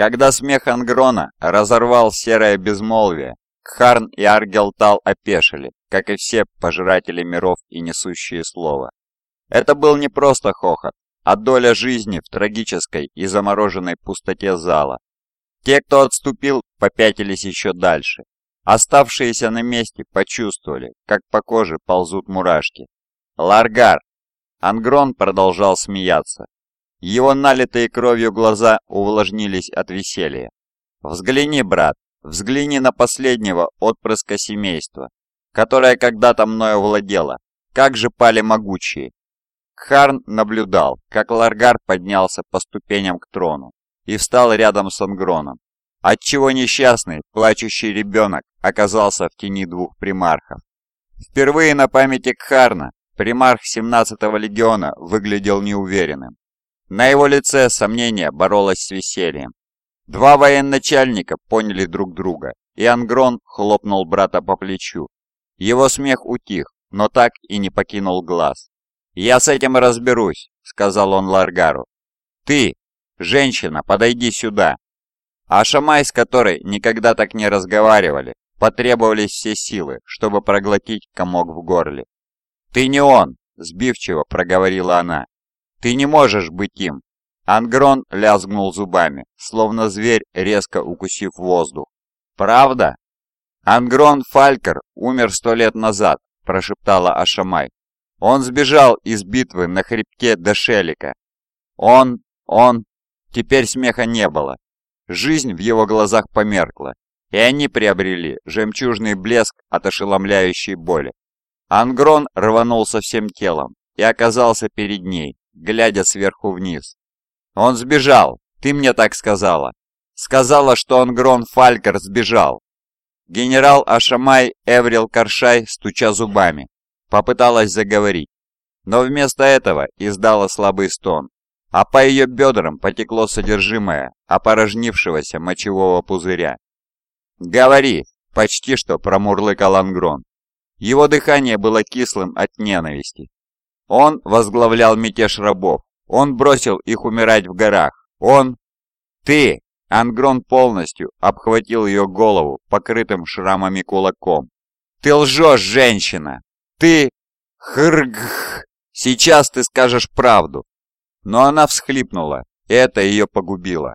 Когда смех Ангрона разорвал серое безмолвие, Кхарн и Аргелтал опешили, как и все пожиратели миров и несущие слово. Это был не просто хохот, а доля жизни в трагической и замороженной пустоте зала. Те, кто отступил, попятились еще дальше. Оставшиеся на месте почувствовали, как по коже ползут мурашки. «Ларгар!» Ангрон продолжал смеяться. Его налитые кровью глаза увлажнились от веселья. «Взгляни, брат, взгляни на последнего отпрыска семейства, которое когда-то мною владело. Как же пали могучие!» Харн наблюдал, как Ларгар поднялся по ступеням к трону и встал рядом с Ангроном, отчего несчастный, плачущий ребенок оказался в тени двух примархов. Впервые на памяти Кхарна примарх 17-го легиона выглядел неуверенным. На его лице сомнение боролось с весельем. Два военачальника поняли друг друга, и Ангрон хлопнул брата по плечу. Его смех утих, но так и не покинул глаз. «Я с этим разберусь», — сказал он Ларгару. «Ты, женщина, подойди сюда». А Шамай, с которой никогда так не разговаривали, потребовались все силы, чтобы проглотить комок в горле. «Ты не он», — сбивчиво проговорила она. Ты не можешь быть им!» Ангрон лязгнул зубами, словно зверь, резко укусив воздух. «Правда?» «Ангрон Фалькер умер сто лет назад», – прошептала Ашамай. «Он сбежал из битвы на хребте Дешелика. Он, он...» Теперь смеха не было. Жизнь в его глазах померкла, и они приобрели жемчужный блеск от ошеломляющей боли. Ангрон рванулся всем телом и оказался перед ней, глядя сверху вниз. «Он сбежал, ты мне так сказала. Сказала, что он Грон Фалькер сбежал». Генерал Ашамай Эврил Каршай, стуча зубами, попыталась заговорить, но вместо этого издала слабый стон, а по ее бедрам потекло содержимое опорожнившегося мочевого пузыря. «Говори!» – почти что промурлыкал Ангрон. Его дыхание было кислым от ненависти, он возглавлял мятеж рабов. Он бросил их умирать в горах. Он... Ты! Ангрон полностью обхватил ее голову, покрытым шрамами кулаком. «Ты лжешь, женщина! Ты... Хргх! Сейчас ты скажешь правду!» Но она всхлипнула, и это ее погубило.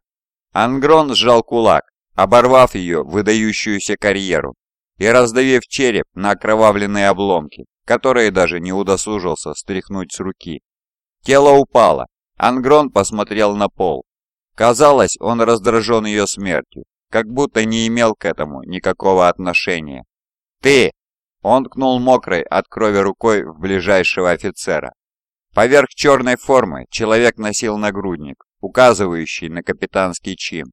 Ангрон сжал кулак, оборвав ее выдающуюся карьеру и раздавив череп на окровавленные обломки которые даже не удосужился стряхнуть с руки. Тело упало. Ангрон посмотрел на пол. Казалось, он раздражен ее смертью, как будто не имел к этому никакого отношения. «Ты!» Он ткнул мокрой от крови рукой в ближайшего офицера. Поверх черной формы человек носил нагрудник, указывающий на капитанский чин.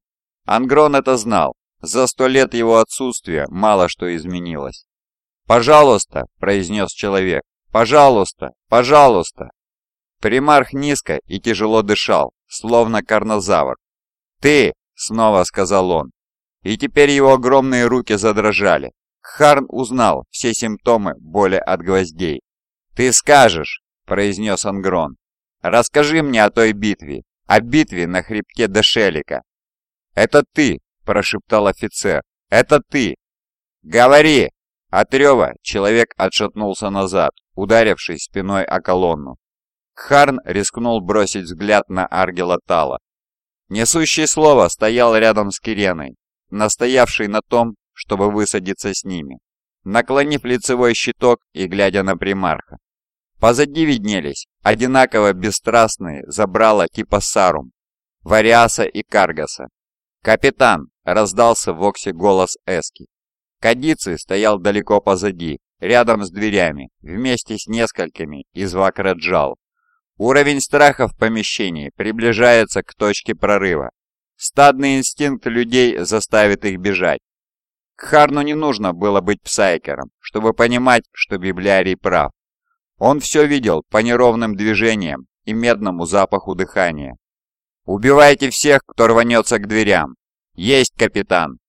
Ангрон это знал. За сто лет его отсутствия мало что изменилось. «Пожалуйста», — произнес человек, — «пожалуйста, пожалуйста». Примарх низко и тяжело дышал, словно карнозавр. «Ты!» — снова сказал он. И теперь его огромные руки задрожали. Харн узнал все симптомы боли от гвоздей. «Ты скажешь!» — произнес Ангрон. «Расскажи мне о той битве, о битве на хребте Дешелика». «Это ты!» – прошептал офицер. «Это ты!» «Говори!» От рева человек отшатнулся назад, ударившись спиной о колонну. Харн рискнул бросить взгляд на Аргела Тала. Несущий слово стоял рядом с Киреной, настоявший на том, чтобы высадиться с ними, наклонив лицевой щиток и глядя на примарха. Позади виднелись одинаково бесстрастные забрала типа Сарум, Вариаса и Каргаса. «Капитан!» — раздался в Оксе голос Эски. Кадици стоял далеко позади, рядом с дверями, вместе с несколькими из Вакраджал. Уровень страха в помещении приближается к точке прорыва. Стадный инстинкт людей заставит их бежать. К Харну не нужно было быть псайкером, чтобы понимать, что библиарий прав. Он все видел по неровным движениям и медному запаху дыхания. «Убивайте всех, кто рванется к дверям!» «Есть, капитан!»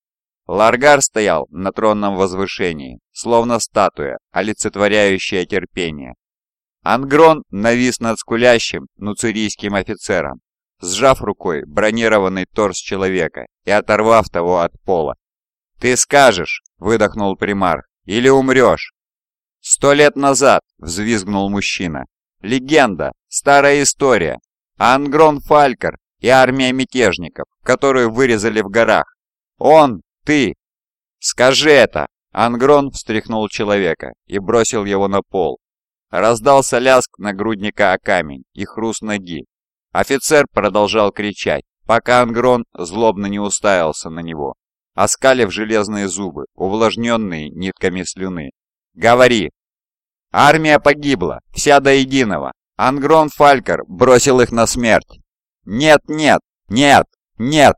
Ларгар стоял на тронном возвышении, словно статуя, олицетворяющая терпение. Ангрон навис над скулящим нуцерийским офицером, сжав рукой бронированный торс человека и оторвав того от пола. «Ты скажешь!» — выдохнул примарх. «Или умрешь!» «Сто лет назад!» — взвизгнул мужчина. «Легенда! Старая история! Ангрон Фалькер и армия мятежников, которую вырезали в горах. Он! Ты! Скажи это!» Ангрон встряхнул человека и бросил его на пол. Раздался лязг нагрудника о камень и хруст ноги. Офицер продолжал кричать, пока Ангрон злобно не уставился на него, оскалив железные зубы, увлажненные нитками слюны. «Говори!» «Армия погибла, вся до единого. Ангрон Фалькер бросил их на смерть». «Нет, нет, нет, нет!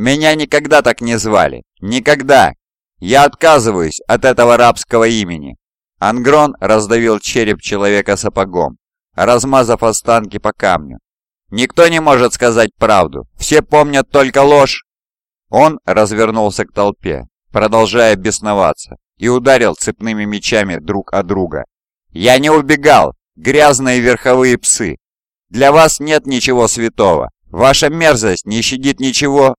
Меня никогда так не звали. Никогда! Я отказываюсь от этого рабского имени. Ангрон раздавил череп человека сапогом, размазав останки по камню. «Никто не может сказать правду. Все помнят только ложь». Он развернулся к толпе, продолжая бесноваться, и ударил цепными мечами друг от друга. «Я не убегал! Грязные верховые псы! Для вас нет ничего святого! Ваша мерзость не щадит ничего!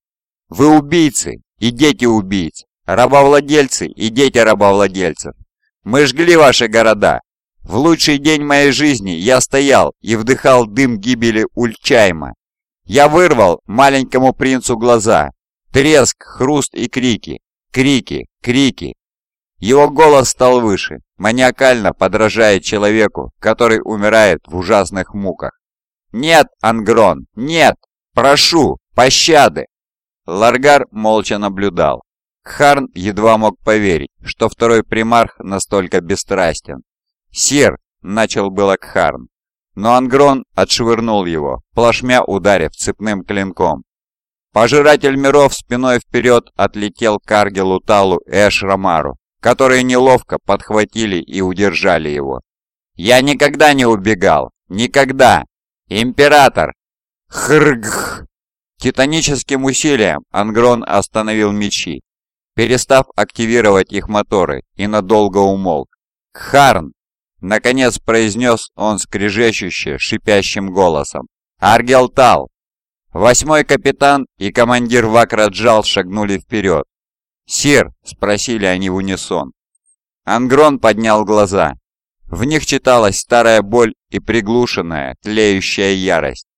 Вы убийцы и дети убийц! Рабовладельцы и дети рабовладельцев! Мы жгли ваши города. В лучший день моей жизни я стоял и вдыхал дым гибели Ульчайма. Я вырвал маленькому принцу глаза. Треск, хруст и крики. Крики, крики. Его голос стал выше, маниакально подражая человеку, который умирает в ужасных муках. «Нет, Ангрон, нет! Прошу, пощады!» Ларгар молча наблюдал. Харн едва мог поверить, что второй примарх настолько бесстрастен. «Сир!» — начал было Кхарн, но Ангрон отшвырнул его, плашмя ударив цепным клинком. Пожиратель миров спиной вперед отлетел к Аргелу Талу и Эшрамару, которые неловко подхватили и удержали его. «Я никогда не убегал! Никогда! Император!» Хргх! Титаническим усилием Ангрон остановил мечи, перестав активировать их моторы, и надолго умолк. «Кхарн!» — наконец произнес он скрежещуще, шипящим голосом. «Аргелтал!» Восьмой капитан и командир Вакраджал шагнули вперед. «Сир!» — спросили они в унисон. Ангрон поднял глаза. В них читалась старая боль и приглушенная, тлеющая ярость.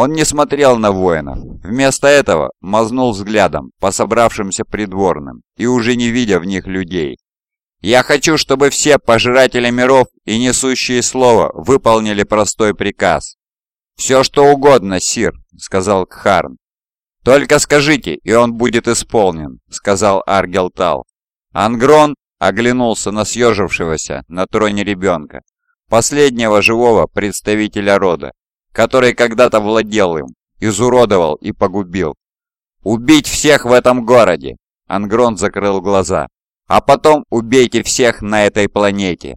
Он не смотрел на воинов, вместо этого мазнул взглядом по собравшимся придворным и уже не видя в них людей. «Я хочу, чтобы все пожиратели миров и несущие слово выполнили простой приказ». «Все что угодно, сир», — сказал Кхарн. «Только скажите, и он будет исполнен», — сказал Аргелтал. Ангрон оглянулся на съежившегося на троне ребенка, последнего живого представителя рода, который когда-то владел им, изуродовал и погубил. «Убить всех в этом городе!» Ангрон закрыл глаза. «А потом убейте всех на этой планете!»